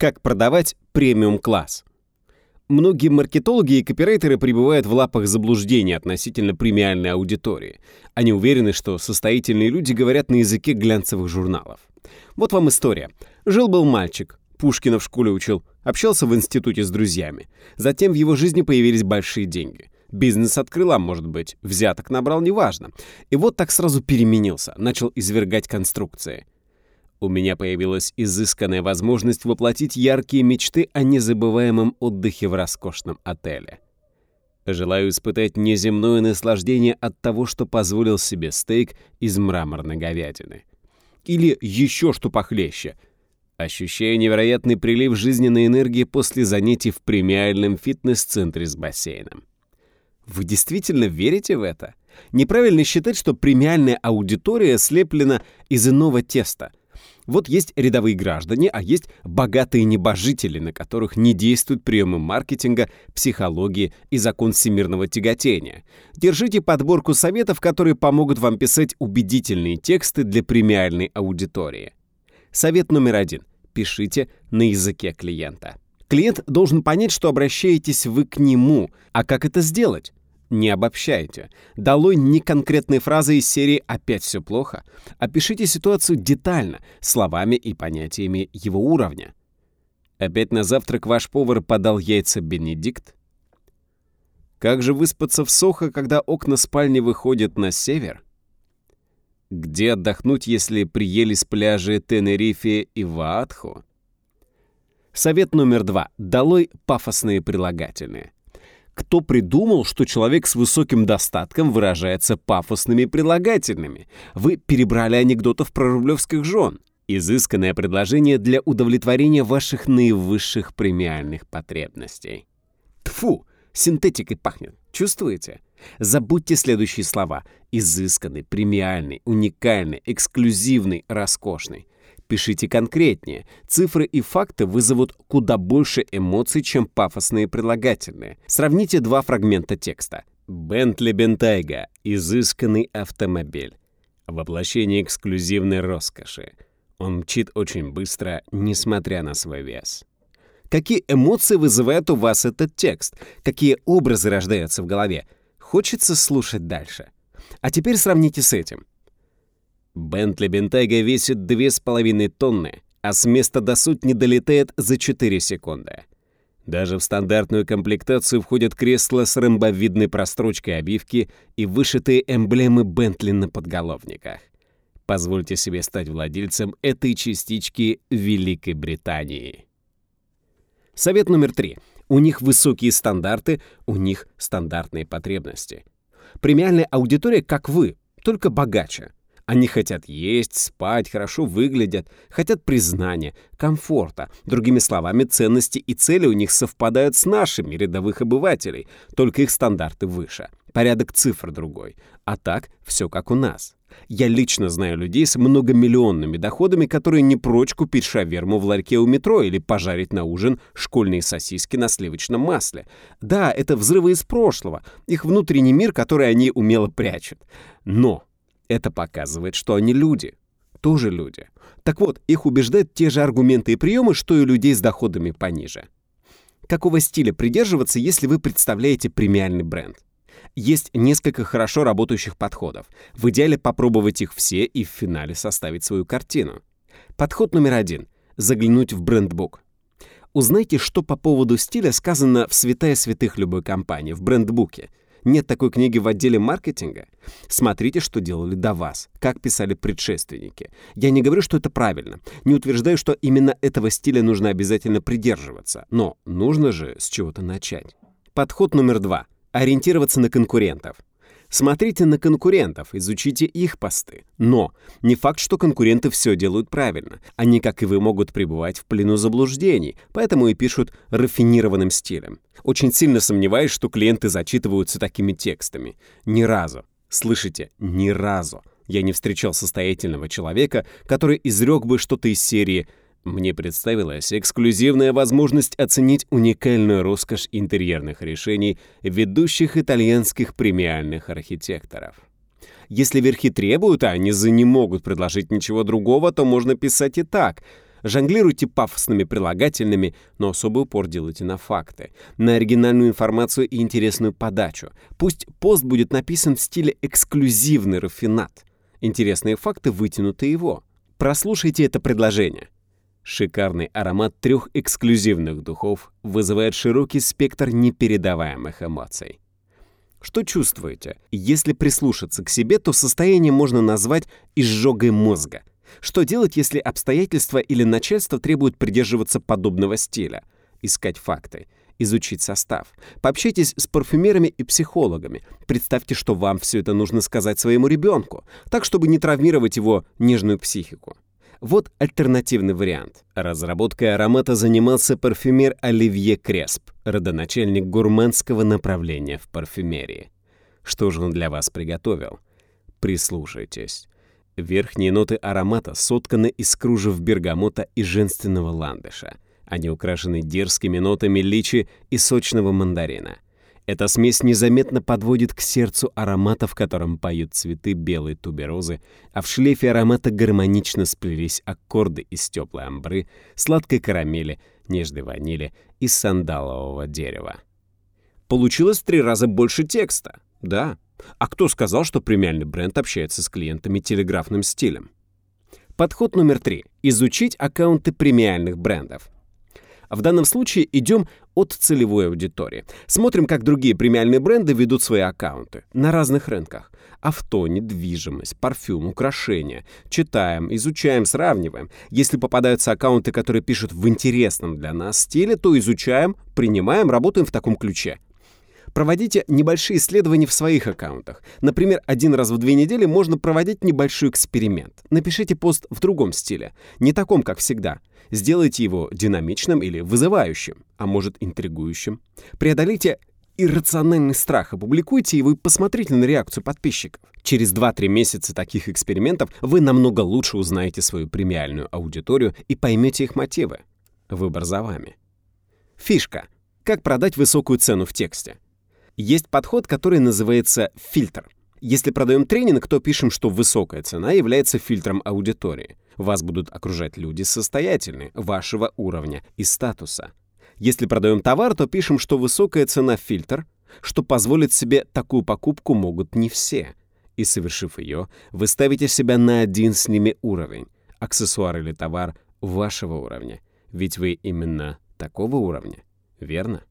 Как продавать премиум-класс? Многие маркетологи и копирайтеры пребывают в лапах заблуждений относительно премиальной аудитории. Они уверены, что состоятельные люди говорят на языке глянцевых журналов. Вот вам история. Жил-был мальчик, Пушкина в школе учил, общался в институте с друзьями. Затем в его жизни появились большие деньги. Бизнес открыл, а может быть, взяток набрал, неважно. И вот так сразу переменился, начал извергать конструкции. У меня появилась изысканная возможность воплотить яркие мечты о незабываемом отдыхе в роскошном отеле. Желаю испытать неземное наслаждение от того, что позволил себе стейк из мраморной говядины. Или еще что похлеще. Ощущаю невероятный прилив жизненной энергии после занятий в премиальном фитнес-центре с бассейном. Вы действительно верите в это? Неправильно считать, что премиальная аудитория слеплена из иного теста. Вот есть рядовые граждане, а есть богатые небожители, на которых не действуют приемы маркетинга, психологии и закон всемирного тяготения. Держите подборку советов, которые помогут вам писать убедительные тексты для премиальной аудитории. Совет номер один. Пишите на языке клиента. Клиент должен понять, что обращаетесь вы к нему. А как это сделать? Не обобщайте. Долой неконкретные фразы из серии «опять все плохо». Опишите ситуацию детально, словами и понятиями его уровня. Опять на завтрак ваш повар подал яйца Бенедикт? Как же выспаться в Сохо, когда окна спальни выходят на север? Где отдохнуть, если приели с пляжа Тенерифе и Ваатху? Совет номер два. Долой пафосные прилагательные. Кто придумал, что человек с высоким достатком выражается пафосными прилагательными? Вы перебрали анекдотов про рублевских жен. Изысканное предложение для удовлетворения ваших наивысших премиальных потребностей. Тфу, синтетикой пахнет. Чувствуете? Забудьте следующие слова. Изысканный, премиальный, уникальный, эксклюзивный, роскошный. Пишите конкретнее. Цифры и факты вызовут куда больше эмоций, чем пафосные прилагательные. Сравните два фрагмента текста. Бентли Бентайга – изысканный автомобиль. Воплощение эксклюзивной роскоши. Он мчит очень быстро, несмотря на свой вес. Какие эмоции вызывает у вас этот текст? Какие образы рождаются в голове? Хочется слушать дальше. А теперь сравните с этим. Бентли Бентайга весит 2,5 тонны, а с места до суть не долетает за 4 секунды. Даже в стандартную комплектацию входят кресла с ромбовидной прострочкой обивки и вышитые эмблемы Бентли на подголовниках. Позвольте себе стать владельцем этой частички Великой Британии. Совет номер три. У них высокие стандарты, у них стандартные потребности. Премиальная аудитория, как вы, только богаче. Они хотят есть, спать, хорошо выглядят, хотят признания, комфорта. Другими словами, ценности и цели у них совпадают с нашими рядовых обывателей, только их стандарты выше. Порядок цифр другой. А так, все как у нас. Я лично знаю людей с многомиллионными доходами, которые не прочь купить шаверму в ларьке у метро или пожарить на ужин школьные сосиски на сливочном масле. Да, это взрывы из прошлого, их внутренний мир, который они умело прячут. Но это показывает, что они люди. Тоже люди. Так вот, их убеждают те же аргументы и приемы, что и людей с доходами пониже. Какого стиля придерживаться, если вы представляете премиальный бренд? Есть несколько хорошо работающих подходов. В идеале попробовать их все и в финале составить свою картину. Подход номер один — заглянуть в брендбук. Узнайте, что по поводу стиля сказано в святая святых любой компании, в брендбуке — нет такой книги в отделе маркетинга? Смотрите, что делали до вас, как писали предшественники. Я не говорю, что это правильно. Не утверждаю, что именно этого стиля нужно обязательно придерживаться. Но нужно же с чего-то начать. Подход номер два. Ориентироваться на конкурентов. Смотрите на конкурентов, изучите их посты. Но не факт, что конкуренты все делают правильно. Они, как и вы, могут пребывать в плену заблуждений, поэтому и пишут рафинированным стилем. Очень сильно сомневаюсь, что клиенты зачитываются такими текстами. Ни разу. Слышите? Ни разу. Я не встречал состоятельного человека, который изрек бы что-то из серии мне представилась эксклюзивная возможность оценить уникальную роскошь интерьерных решений ведущих итальянских премиальных архитекторов. Если верхи требуют, а низы не могут предложить ничего другого, то можно писать и так. Жонглируйте пафосными прилагательными, но особый упор делайте на факты, на оригинальную информацию и интересную подачу. Пусть пост будет написан в стиле эксклюзивный рафинат. Интересные факты вытянуты его. Прослушайте это предложение. Шикарный аромат трех эксклюзивных духов вызывает широкий спектр непередаваемых эмоций. Что чувствуете? Если прислушаться к себе, то состояние можно назвать изжогой мозга. Что делать, если обстоятельства или начальство требуют придерживаться подобного стиля? Искать факты, изучить состав. Пообщайтесь с парфюмерами и психологами. Представьте, что вам все это нужно сказать своему ребенку, так, чтобы не травмировать его нежную психику. Вот альтернативный вариант. Разработкой аромата занимался парфюмер Оливье Кресп, родоначальник гурманского направления в парфюмерии. Что же он для вас приготовил? Прислушайтесь. Верхние ноты аромата сотканы из кружев бергамота и женственного ландыша. Они украшены дерзкими нотами личи и сочного мандарина. Эта смесь незаметно подводит к сердцу аромата, в котором поют цветы белой туберозы, а в шлейфе аромата гармонично сплелись аккорды из теплой амбры, сладкой карамели, нежной ванили и сандалового дерева. Получилось в три раза больше текста. Да. А кто сказал, что премиальный бренд общается с клиентами телеграфным стилем? Подход номер три. Изучить аккаунты премиальных брендов. В данном случае идем от целевой аудитории. Смотрим, как другие премиальные бренды ведут свои аккаунты на разных рынках. Авто, недвижимость, парфюм, украшения. Читаем, изучаем, сравниваем. Если попадаются аккаунты, которые пишут в интересном для нас стиле, то изучаем, принимаем, работаем в таком ключе. Проводите небольшие исследования в своих аккаунтах. Например, один раз в две недели можно проводить небольшой эксперимент. Напишите пост в другом стиле, не таком, как всегда. Сделайте его динамичным или вызывающим, а может интригующим. Преодолейте иррациональный страх, опубликуйте его и посмотрите на реакцию подписчиков. Через 2-3 месяца таких экспериментов вы намного лучше узнаете свою премиальную аудиторию и поймете их мотивы. Выбор за вами. Фишка. Как продать высокую цену в тексте? Есть подход, который называется фильтр. Если продаем тренинг, то пишем, что высокая цена является фильтром аудитории. Вас будут окружать люди состоятельные, вашего уровня и статуса. Если продаем товар, то пишем, что высокая цена — фильтр, что позволить себе такую покупку могут не все. И совершив ее, вы ставите себя на один с ними уровень, аксессуар или товар вашего уровня. Ведь вы именно такого уровня, верно?